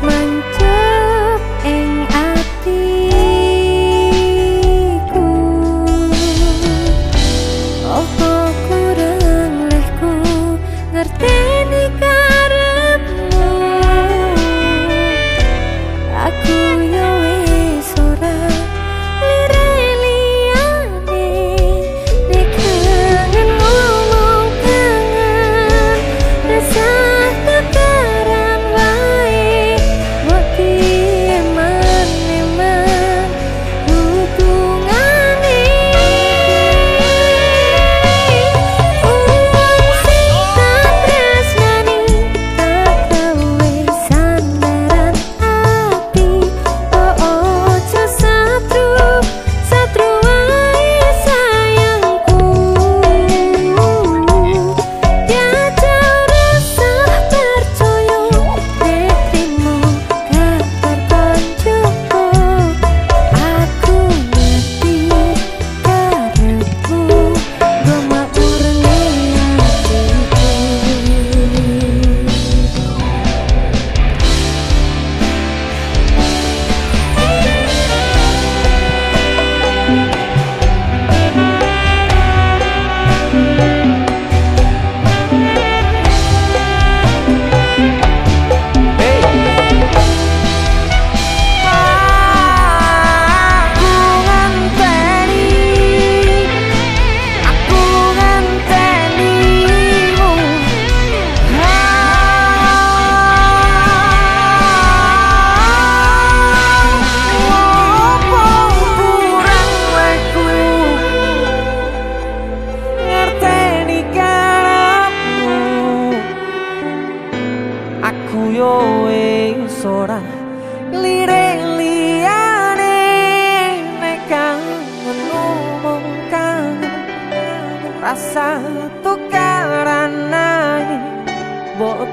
yo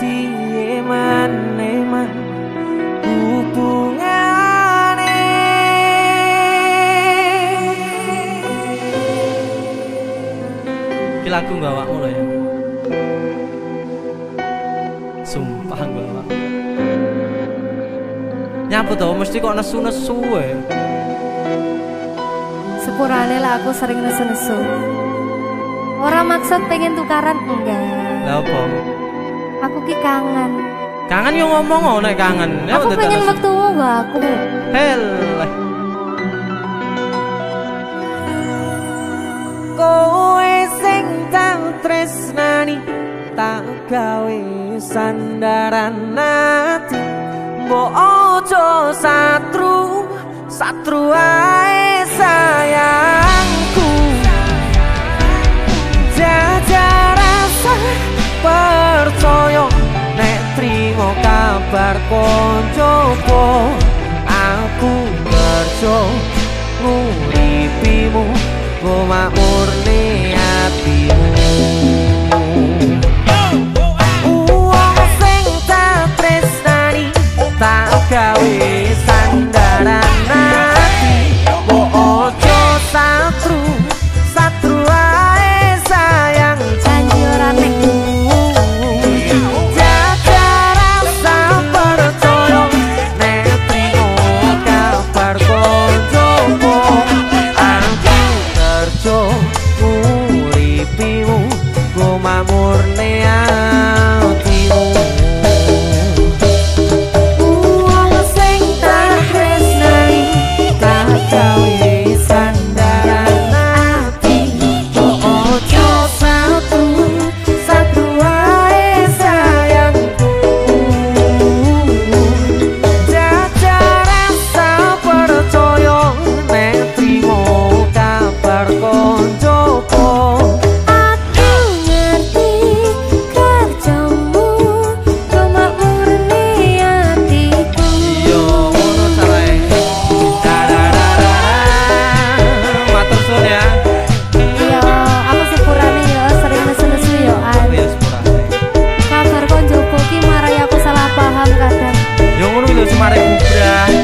mbok tiye maneman hubungane Iki lagu gawakmu loh ya. Sumpah gawak. Nyapa tau mesti kok nesu-nesu ya. Sepurane lah aku sering nesu-nesu. Orang maksud pengen tukaran enggak. Lah apa? Aku ki kangen. Kangen yo ngomong oh nek kangen. Ya, Aku pengen waktu enggak aku. Hel. kowe sing tak tresnani tak gawe sandaran ati mbok ojo satru satru ae kabar koncoku aku kerja nguripimu Go murni hatimu Uang sing tak tresnani tak gawe Roma Murnia semarang ubrah